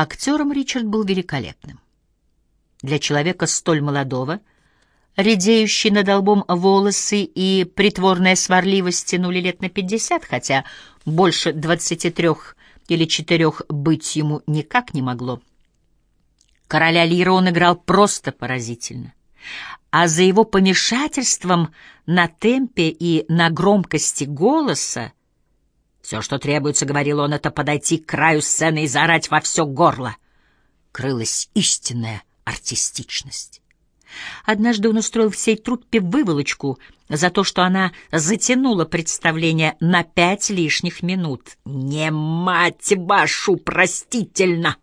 Актером Ричард был великолепным. Для человека столь молодого, редеющий над лбом волосы и притворная сварливость тянули лет на пятьдесят, хотя больше двадцати трех или четырех быть ему никак не могло. Короля Лира он играл просто поразительно. А за его помешательством на темпе и на громкости голоса все, что требуется, — говорил он, — это подойти к краю сцены и заорать во все горло. Крылась истинная артистичность. Однажды он устроил всей труппе выволочку за то, что она затянула представление на пять лишних минут. «Не мать вашу простительно!»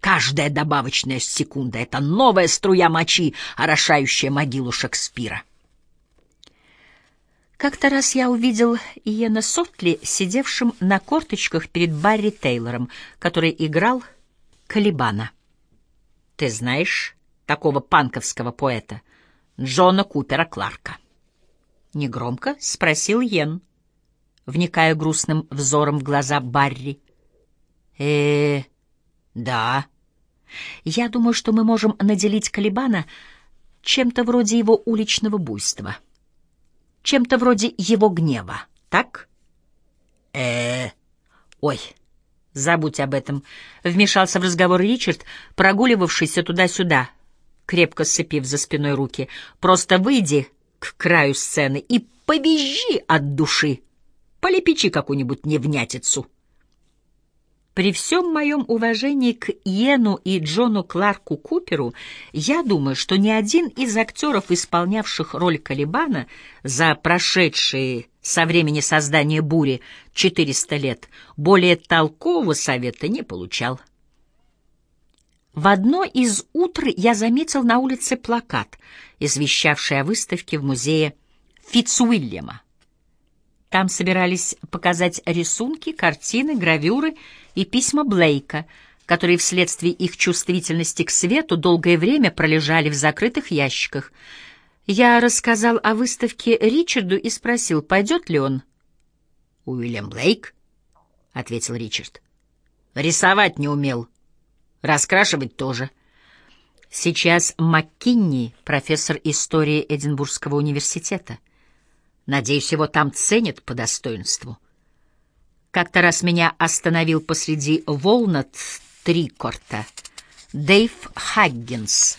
Каждая добавочная секунда — это новая струя мочи, орошающая могилу Шекспира. Как-то раз я увидел Иена Сотли, сидевшим на корточках перед Барри Тейлором, который играл Калибана. Ты знаешь такого панковского поэта? Джона Купера Кларка. Негромко спросил Йен, вникая грустным взором в глаза Барри. э, -э да. Я думаю, что мы можем наделить Калибана чем-то вроде его уличного буйства — чем-то вроде его гнева, так? э Ой, забудь об этом. Вмешался в разговор Ричард, прогуливавшийся туда-сюда, крепко сцепив за спиной руки. Просто выйди к краю сцены и повизжи от души. Полепечи какую-нибудь невнятицу. При всем моем уважении к Йену и Джону Кларку Куперу, я думаю, что ни один из актеров, исполнявших роль Калибана за прошедшие со времени создания «Бури» 400 лет, более толкового совета не получал. В одно из утр я заметил на улице плакат, извещавший о выставке в музее Фитцуильяма. Там собирались показать рисунки, картины, гравюры и письма Блейка, которые вследствие их чувствительности к свету долгое время пролежали в закрытых ящиках. Я рассказал о выставке Ричарду и спросил, пойдет ли он. «Уильям Блейк?» — ответил Ричард. «Рисовать не умел. Раскрашивать тоже». Сейчас МакКинни, профессор истории Эдинбургского университета. Надеюсь, его там ценят по достоинству. Как-то раз меня остановил посреди Волнат Трикорта Дэйв Хаггинс.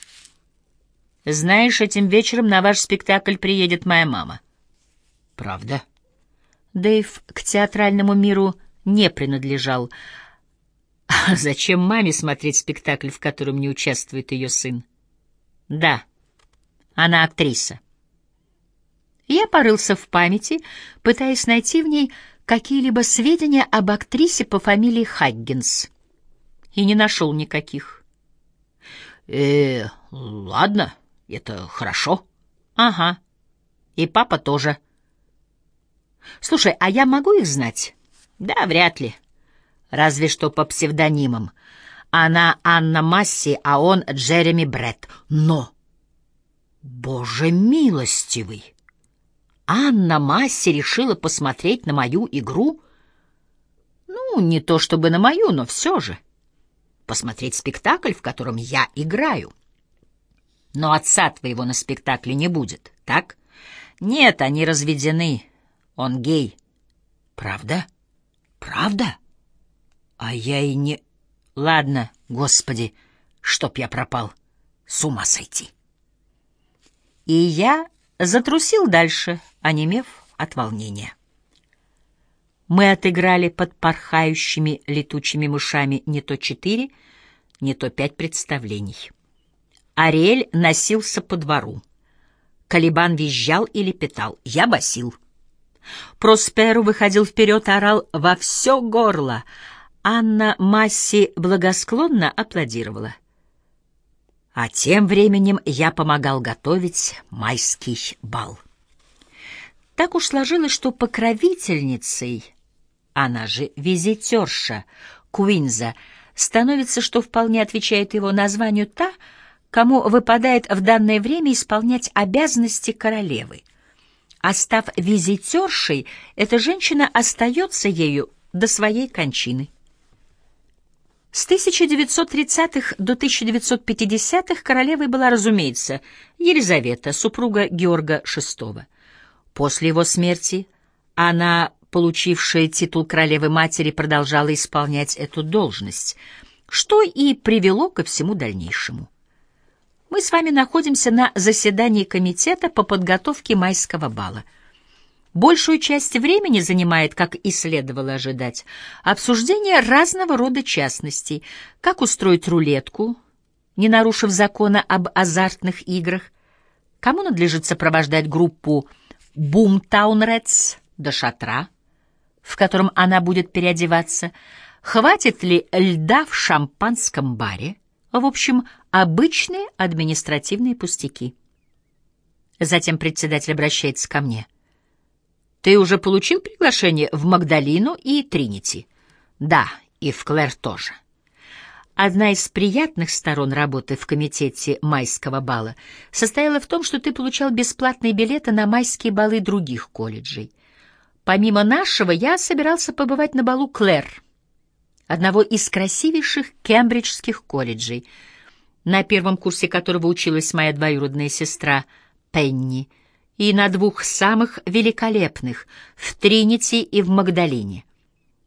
«Знаешь, этим вечером на ваш спектакль приедет моя мама». «Правда?» Дэйв к театральному миру не принадлежал. А зачем маме смотреть спектакль, в котором не участвует ее сын? Да, она актриса. Я порылся в памяти, пытаясь найти в ней какие-либо сведения об актрисе по фамилии Хаггинс. И не нашел никаких. э ладно, это хорошо. Ага. И папа тоже. Слушай, а я могу их знать? Да, вряд ли. Разве что по псевдонимам. Она Анна Масси, а он Джереми Бретт. Но... Боже милостивый! Анна Масси решила посмотреть на мою игру? Ну, не то чтобы на мою, но все же. Посмотреть спектакль, в котором я играю. Но отца твоего на спектакле не будет, так? Нет, они разведены. Он гей. Правда? Правда? А я и не... Ладно, господи, чтоб я пропал. С ума сойти. И я затрусил дальше, онемев от волнения. Мы отыграли под порхающими летучими мышами не то четыре, не то пять представлений. Ариэль носился по двору. Калибан визжал и лепетал. Я басил. Просперу выходил вперед, орал во все горло. Анна Масси благосклонно аплодировала. А тем временем я помогал готовить майский бал. Так уж сложилось, что покровительницей, она же визитерша, Куинза, становится, что вполне отвечает его названию, та, кому выпадает в данное время исполнять обязанности королевы. А став визитершей, эта женщина остается ею до своей кончины. С 1930-х до 1950-х королевой была, разумеется, Елизавета, супруга Георга VI. После его смерти она, получившая титул королевы-матери, продолжала исполнять эту должность, что и привело ко всему дальнейшему. Мы с вами находимся на заседании комитета по подготовке майского бала — Большую часть времени занимает, как и следовало ожидать, обсуждение разного рода частностей, как устроить рулетку, не нарушив закона об азартных играх, кому надлежит сопровождать группу «Бумтаун Редс» до шатра, в котором она будет переодеваться, хватит ли льда в шампанском баре, в общем, обычные административные пустяки. Затем председатель обращается ко мне — ты уже получил приглашение в Магдалину и Тринити? Да, и в Клэр тоже. Одна из приятных сторон работы в комитете майского бала состояла в том, что ты получал бесплатные билеты на майские балы других колледжей. Помимо нашего, я собирался побывать на балу Клэр, одного из красивейших кембриджских колледжей, на первом курсе которого училась моя двоюродная сестра Пенни — и на двух самых великолепных — в Тринити и в Магдалине.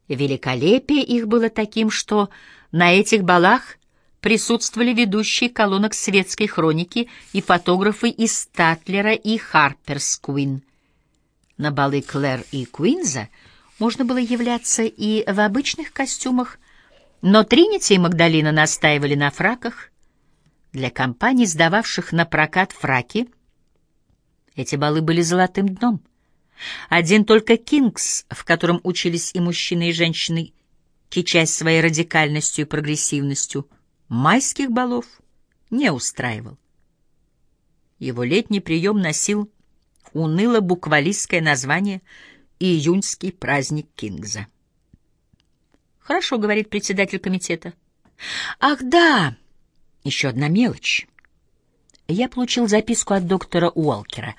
Великолепие их было таким, что на этих балах присутствовали ведущие колонок светской хроники и фотографы из Статлера и Харперс Куин. На балы Клэр и Куинза можно было являться и в обычных костюмах, но Тринити и Магдалина настаивали на фраках. Для компаний, сдававших на прокат фраки — эти балы были золотым дном. Один только Кингс, в котором учились и мужчины, и женщины, кичась своей радикальностью и прогрессивностью, майских балов не устраивал. Его летний прием носил уныло-буквалистское название «Июньский праздник Кингза». «Хорошо», — говорит председатель комитета. «Ах, да! Еще одна мелочь. Я получил записку от доктора Уолкера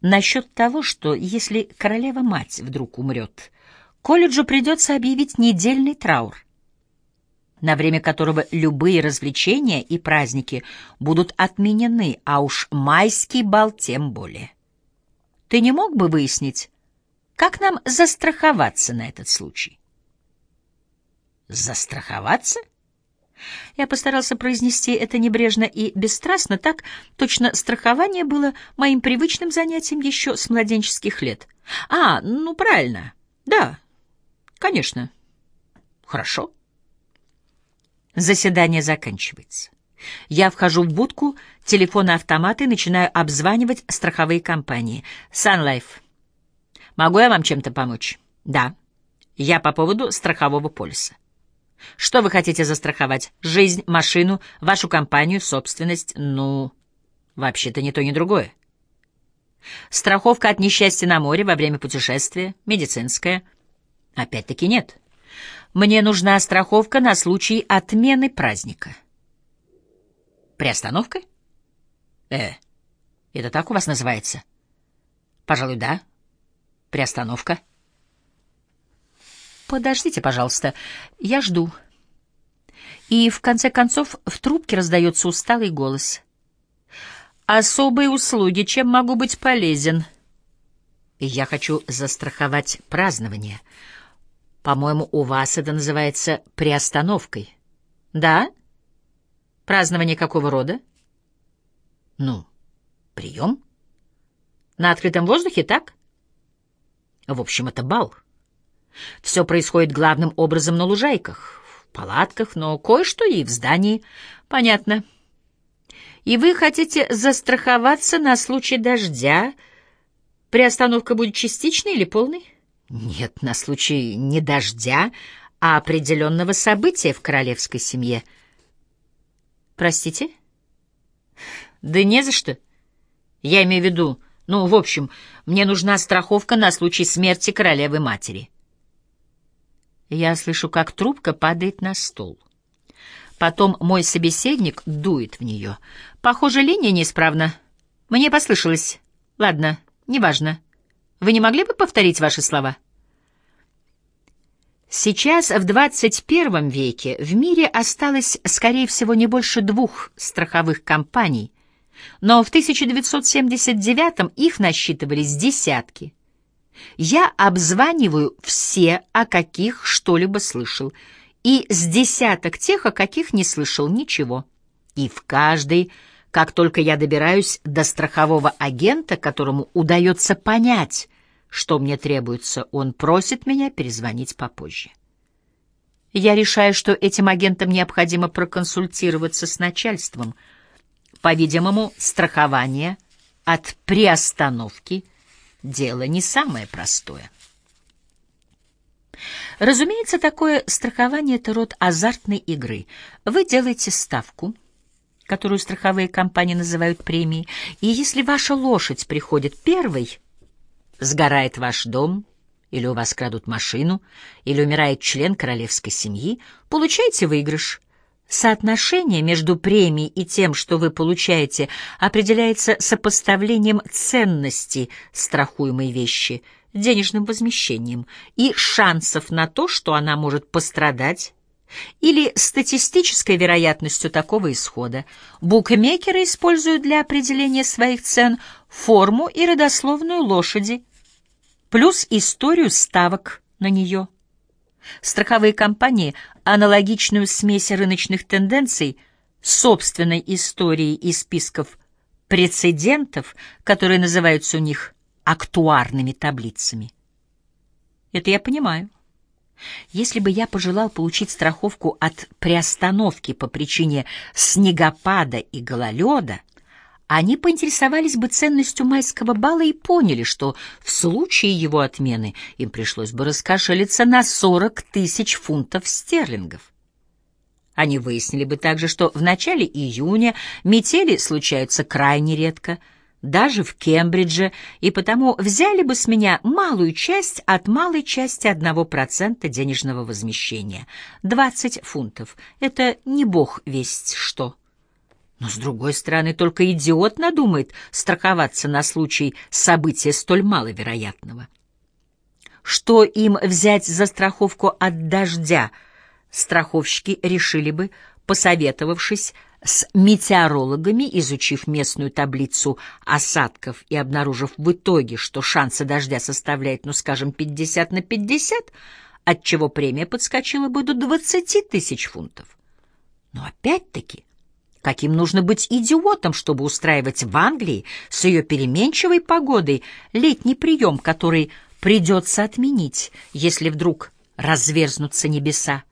насчет того, что если королева-мать вдруг умрет, колледжу придется объявить недельный траур, на время которого любые развлечения и праздники будут отменены, а уж майский бал тем более. Ты не мог бы выяснить, как нам застраховаться на этот случай? Застраховаться? — я постарался произнести это небрежно и бесстрастно, так точно страхование было моим привычным занятием еще с младенческих лет. А, ну правильно. Да, конечно. Хорошо. Заседание заканчивается. Я вхожу в будку, телефоны-автоматы и начинаю обзванивать страховые компании. Sun Могу я вам чем-то помочь? Да. Я по поводу страхового полиса. Что вы хотите застраховать? Жизнь, машину, вашу компанию, собственность? Ну, вообще-то ни то, ни другое. Страховка от несчастья на море во время путешествия, медицинская? Опять-таки нет. Мне нужна страховка на случай отмены праздника. Приостановка? Э, это так у вас называется? Пожалуй, да. Приостановка. «Подождите, пожалуйста, я жду». И, в конце концов, в трубке раздается усталый голос. «Особые услуги, чем могу быть полезен?» «Я хочу застраховать празднование. По-моему, у вас это называется приостановкой». «Да? Празднование какого рода?» «Ну, прием. На открытом воздухе, так?» «В общем, это бал». Все происходит главным образом на лужайках, в палатках, но кое-что и в здании. Понятно. И вы хотите застраховаться на случай дождя? Приостановка будет частичной или полной? Нет, на случай не дождя, а определенного события в королевской семье. Простите? Да не за что. Я имею в виду, ну, в общем, мне нужна страховка на случай смерти королевы-матери. Я слышу, как трубка падает на стол. Потом мой собеседник дует в нее. Похоже, линия неисправна. Мне послышалось. Ладно, неважно. Вы не могли бы повторить ваши слова? Сейчас, в 21 веке, в мире осталось, скорее всего, не больше двух страховых компаний, но в 1979 их насчитывались десятки. Я обзваниваю все, о каких что-либо слышал, и с десяток тех, о каких не слышал ничего. И в каждой, как только я добираюсь до страхового агента, которому удается понять, что мне требуется, он просит меня перезвонить попозже. Я решаю, что этим агентам необходимо проконсультироваться с начальством. По-видимому, страхование от приостановки — дело не самое простое. Разумеется, такое страхование — это род азартной игры. Вы делаете ставку, которую страховые компании называют премией, и если ваша лошадь приходит первой — сгорает ваш дом, или у вас крадут машину, или умирает член королевской семьи, получаете выигрыш. Соотношение между премией и тем, что вы получаете, определяется сопоставлением ценности страхуемой вещи, денежным возмещением и шансов на то, что она может пострадать, или статистической вероятностью такого исхода. Букмекеры используют для определения своих цен форму и родословную лошади, плюс историю ставок на нее. Страховые компании аналогичную смесь рыночных тенденций, собственной истории и списков прецедентов, которые называются у них актуарными таблицами. Это я понимаю. Если бы я пожелал получить страховку от приостановки по причине снегопада и гололеда, они поинтересовались бы ценностью майского бала и поняли, что в случае его отмены им пришлось бы раскошелиться на 40 тысяч фунтов стерлингов. Они выяснили бы также, что в начале июня метели случаются крайне редко, даже в Кембридже, и потому взяли бы с меня малую часть от малой части 1% денежного возмещения. 20 фунтов — это не бог весть что. Но, с другой стороны, только идиот надумает страховаться на случай события столь маловероятного. Что им взять за страховку от дождя, страховщики решили бы, посоветовавшись с метеорологами, изучив местную таблицу осадков и обнаружив в итоге, что шансы дождя составляют, ну, скажем, 50 на 50, отчего премия подскочила бы до 20 тысяч фунтов. Но опять-таки Каким нужно быть идиотом, чтобы устраивать в Англии с ее переменчивой погодой летний прием, который придется отменить, если вдруг разверзнутся небеса?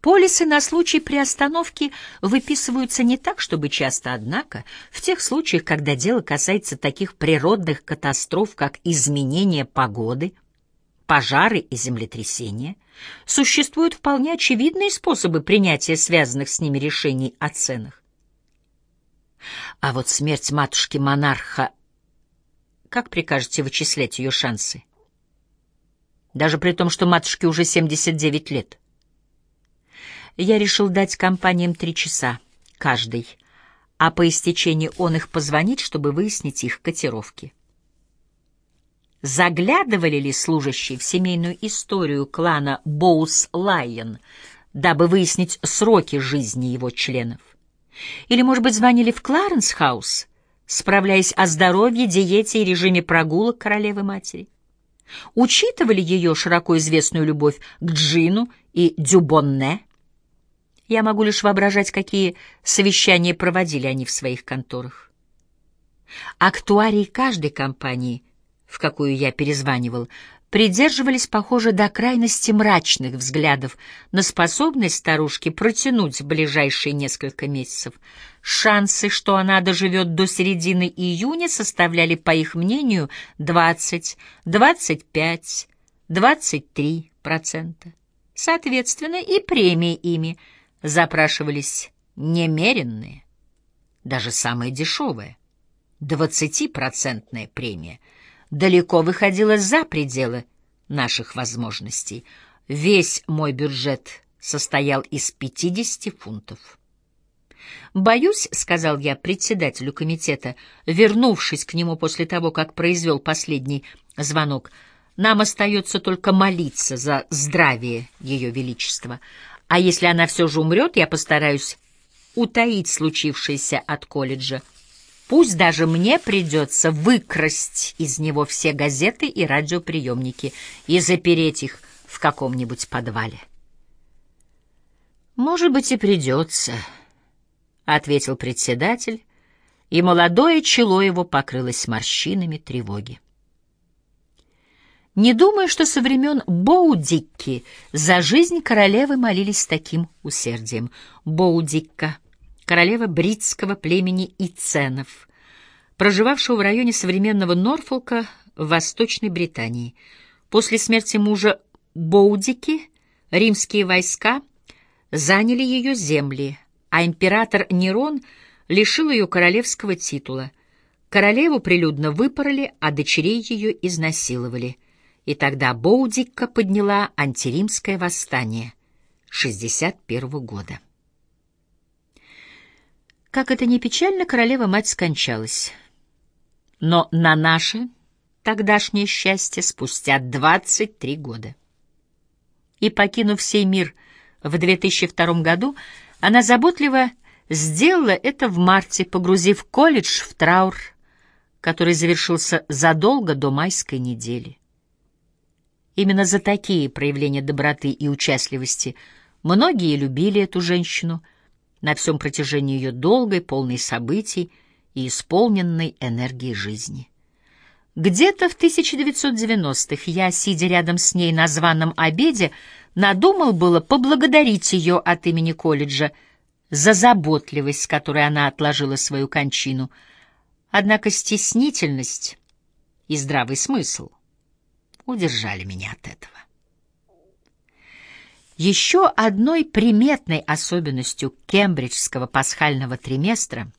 Полисы на случай приостановки выписываются не так, чтобы часто, однако, в тех случаях, когда дело касается таких природных катастроф, как изменение погоды, пожары и землетрясения, существуют вполне очевидные способы принятия связанных с ними решений о ценах. А вот смерть матушки-монарха, как прикажете вычислять ее шансы? Даже при том, что матушке уже 79 лет. Я решил дать компаниям три часа, каждый, а по истечении он их позвонить, чтобы выяснить их котировки заглядывали ли служащие в семейную историю клана Боус-Лайон, дабы выяснить сроки жизни его членов. Или, может быть, звонили в Кларенс-хаус, справляясь о здоровье, диете и режиме прогулок королевы-матери. Учитывали ее широко известную любовь к Джину и Дюбонне. Я могу лишь воображать, какие совещания проводили они в своих конторах. Актуарии каждой компании — в какую я перезванивал, придерживались, похоже, до крайности мрачных взглядов на способность старушки протянуть ближайшие несколько месяцев. Шансы, что она доживет до середины июня, составляли, по их мнению, 20, 25, 23 процента. Соответственно, и премии ими запрашивались немеренные, даже самые дешевые. Двадцатипроцентная премия — далеко выходила за пределы наших возможностей. Весь мой бюджет состоял из 50 фунтов. «Боюсь», — сказал я председателю комитета, вернувшись к нему после того, как произвел последний звонок, Нам остается только молиться за здравие Ее Величества. А если она все же умрет, я постараюсь утаить случившееся от колледжа. Пусть даже мне придется выкрасть из него все газеты и радиоприемники и запереть их в каком-нибудь подвале. «Может быть, и придется», — ответил председатель, и молодое чело его покрылось морщинами тревоги. Не думаю, что со времен Боудикки за жизнь королевы молились с таким усердием. Боудикка, королева бритского племени Иценов, проживавшего в районе современного Норфолка в Восточной Британии. После смерти мужа Боудики римские войска заняли ее земли, а император Нерон лишил ее королевского титула. Королеву прилюдно выпороли, а дочерей ее изнасиловали — и тогда Боудикка подняла антиримское восстание 61 года. Как это ни печально, королева-мать скончалась. Но на наше тогдашнее счастье спустя 23 года. И, покинув сей мир в 2002 году, она заботливо сделала это в марте, погрузив колледж в траур, который завершился задолго до майской недели. Именно за такие проявления доброты и участливости многие любили эту женщину на всем протяжении ее долгой, полной событий и исполненной энергии жизни. Где-то в 1990-х я, сидя рядом с ней на званом обеде, надумал было поблагодарить ее от имени колледжа за заботливость, с которой она отложила свою кончину. Однако стеснительность и здравый смысл — удержали меня от этого. Еще одной приметной особенностью кембриджского пасхального триместра,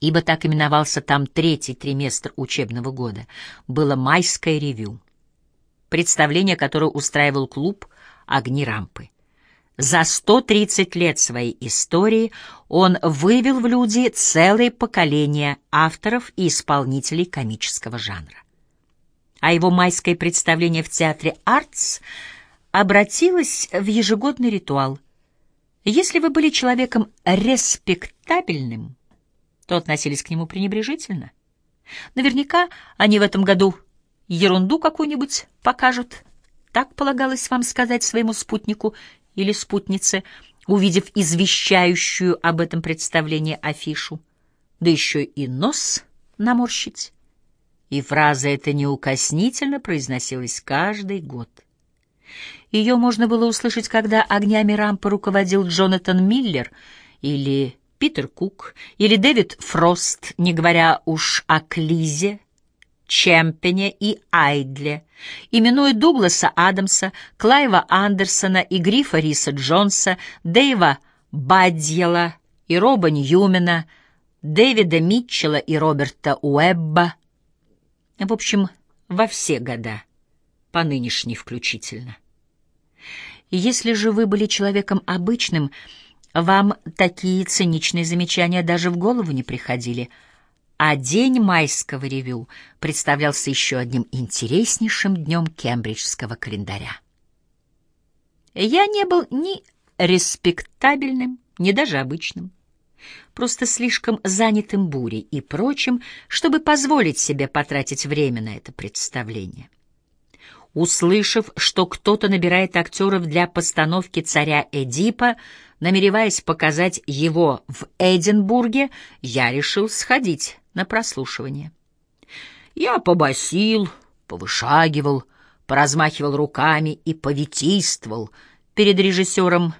ибо так именовался там третий триместр учебного года, было майское ревю, представление, которое устраивал клуб «Огни рампы». За 130 лет своей истории он вывел в люди целое поколение авторов и исполнителей комического жанра а его майское представление в театре «Артс» обратилось в ежегодный ритуал. Если вы были человеком респектабельным, то относились к нему пренебрежительно. Наверняка они в этом году ерунду какую-нибудь покажут. Так полагалось вам сказать своему спутнику или спутнице, увидев извещающую об этом представлении афишу. Да еще и нос наморщить и фраза эта неукоснительно произносилась каждый год. Ее можно было услышать, когда огнями рампы руководил Джонатан Миллер или Питер Кук или Дэвид Фрост, не говоря уж о Клизе, Чемпене и Айдле, именуя Дугласа Адамса, Клайва Андерсона и Грифа Риса Джонса, Дэйва Бадьела и Роба Ньюмена, Дэвида Митчелла и Роберта Уэбба, в общем, во все года, по нынешней включительно. Если же вы были человеком обычным, вам такие циничные замечания даже в голову не приходили, а день майского ревю представлялся еще одним интереснейшим днем кембриджского календаря. Я не был ни респектабельным, ни даже обычным просто слишком занятым бурей и прочим, чтобы позволить себе потратить время на это представление. Услышав, что кто-то набирает актеров для постановки царя Эдипа, намереваясь показать его в Эдинбурге, я решил сходить на прослушивание. Я побасил, повышагивал, поразмахивал руками и повитийствовал перед режиссером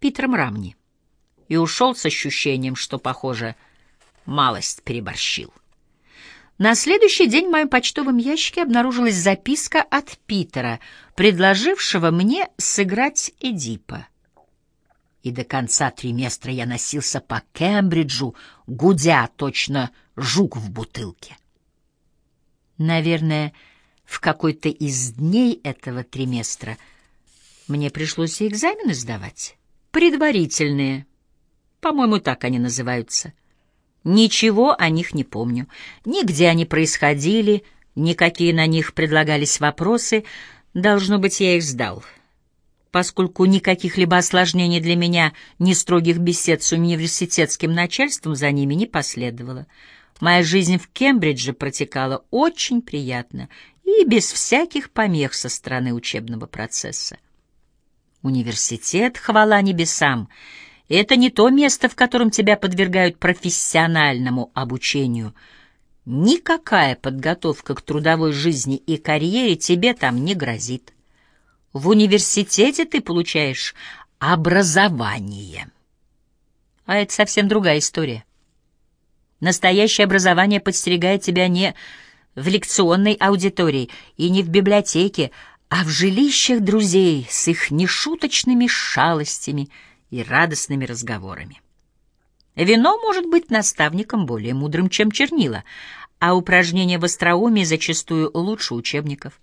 Питером Рамни и ушел с ощущением, что, похоже, малость переборщил. На следующий день в моем почтовом ящике обнаружилась записка от Питера, предложившего мне сыграть Эдипа. И до конца триместра я носился по Кембриджу, гудя точно жук в бутылке. Наверное, в какой-то из дней этого триместра мне пришлось и экзамены сдавать, предварительные — по-моему, так они называются. Ничего о них не помню. Ни где они происходили, Никакие на них предлагались вопросы, должно быть, я их сдал. Поскольку никаких либо осложнений для меня, ни строгих бесед с университетским начальством за ними не последовало. Моя жизнь в Кембридже протекала очень приятно и без всяких помех со стороны учебного процесса. Университет, хвала небесам, это не то место, в котором тебя подвергают профессиональному обучению. Никакая подготовка к трудовой жизни и карьере тебе там не грозит. В университете ты получаешь образование. А это совсем другая история. Настоящее образование подстерегает тебя не в лекционной аудитории и не в библиотеке, а в жилищах друзей с их нешуточными шалостями и радостными разговорами. Вино может быть наставником более мудрым, чем чернила, а упражнения в остроумии зачастую лучше учебников.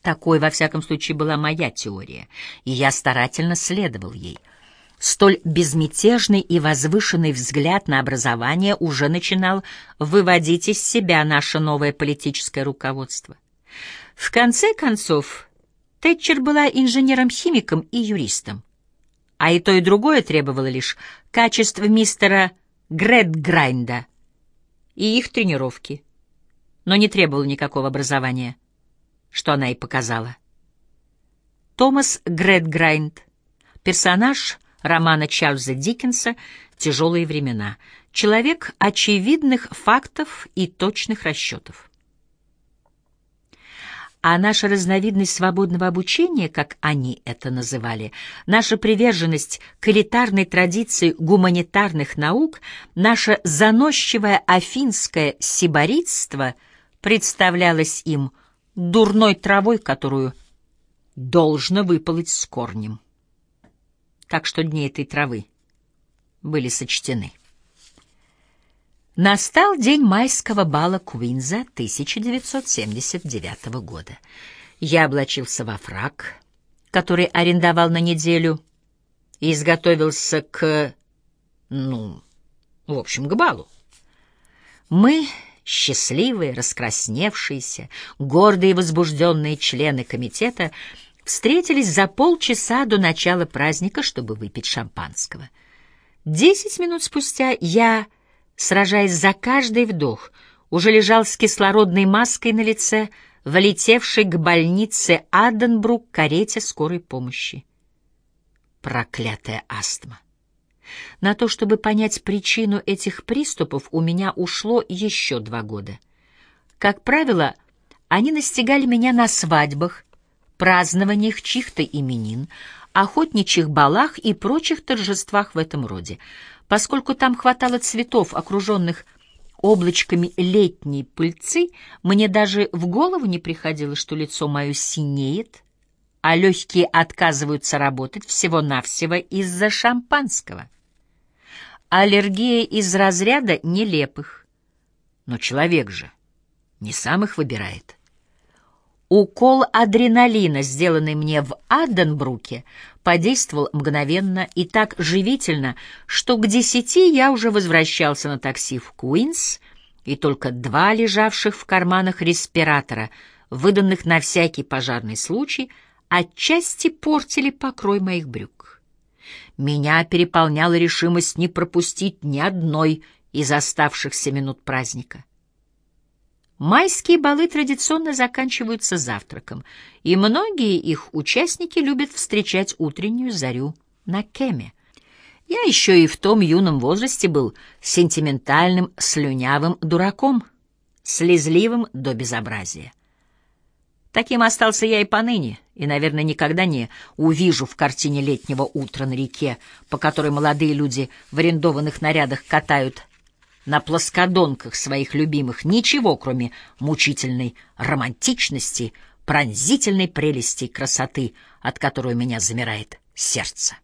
Такой, во всяком случае, была моя теория, и я старательно следовал ей. Столь безмятежный и возвышенный взгляд на образование уже начинал выводить из себя наше новое политическое руководство. В конце концов, Тэтчер была инженером-химиком и юристом. А и то, и другое требовало лишь качеств мистера Грэдграйнда и их тренировки, но не требовало никакого образования, что она и показала. Томас Грэдграйнд, персонаж романа Чарльза Диккенса «Тяжелые времена», человек очевидных фактов и точных расчетов а наша разновидность свободного обучения, как они это называли, наша приверженность к элитарной традиции гуманитарных наук, наше заносчивое афинское сиборитство представлялось им дурной травой, которую должно выполоть с корнем. Так что дни этой травы были сочтены. Настал день майского бала Куинза 1979 года. Я облачился во фрак, который арендовал на неделю, и изготовился к... ну, в общем, к балу. Мы, счастливые, раскрасневшиеся, гордые и возбужденные члены комитета, встретились за полчаса до начала праздника, чтобы выпить шампанского. Десять минут спустя я сражаясь за каждый вдох, уже лежал с кислородной маской на лице, влетевший к больнице Аденбрук карете скорой помощи. Проклятая астма! На то, чтобы понять причину этих приступов, у меня ушло еще два года. Как правило, они настигали меня на свадьбах, празднованиях чьих-то именин, охотничьих балах и прочих торжествах в этом роде — Поскольку там хватало цветов, окруженных облачками летней пыльцы, мне даже в голову не приходило, что лицо мое синеет, а легкие отказываются работать всего-навсего из-за шампанского. Аллергия из разряда нелепых. Но человек же не сам их выбирает. Укол адреналина, сделанный мне в Аденбруке, подействовал мгновенно и так живительно, что к десяти я уже возвращался на такси в Куинс, и только два лежавших в карманах респиратора, выданных на всякий пожарный случай, отчасти портили покрой моих брюк. Меня переполняла решимость не пропустить ни одной из оставшихся минут праздника. Майские балы традиционно заканчиваются завтраком, и многие их участники любят встречать утреннюю зарю на кеме. Я еще и в том юном возрасте был сентиментальным, слюнявым дураком, слезливым до безобразия. Таким остался я и поныне, и, наверное, никогда не увижу в картине летнего утра на реке, по которой молодые люди в арендованных нарядах катают на плоскодонках своих любимых ничего, кроме мучительной романтичности, пронзительной прелести и красоты, от которой у меня замирает сердце.